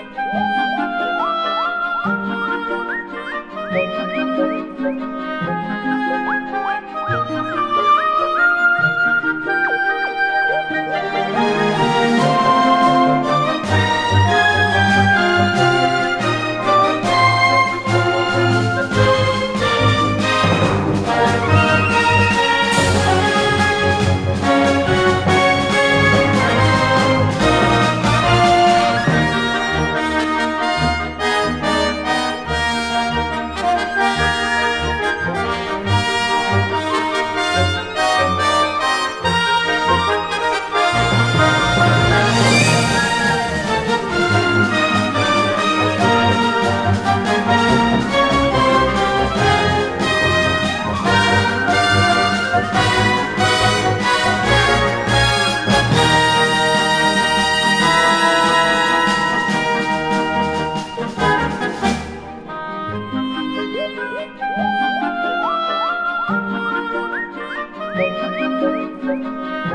Thank you. © bf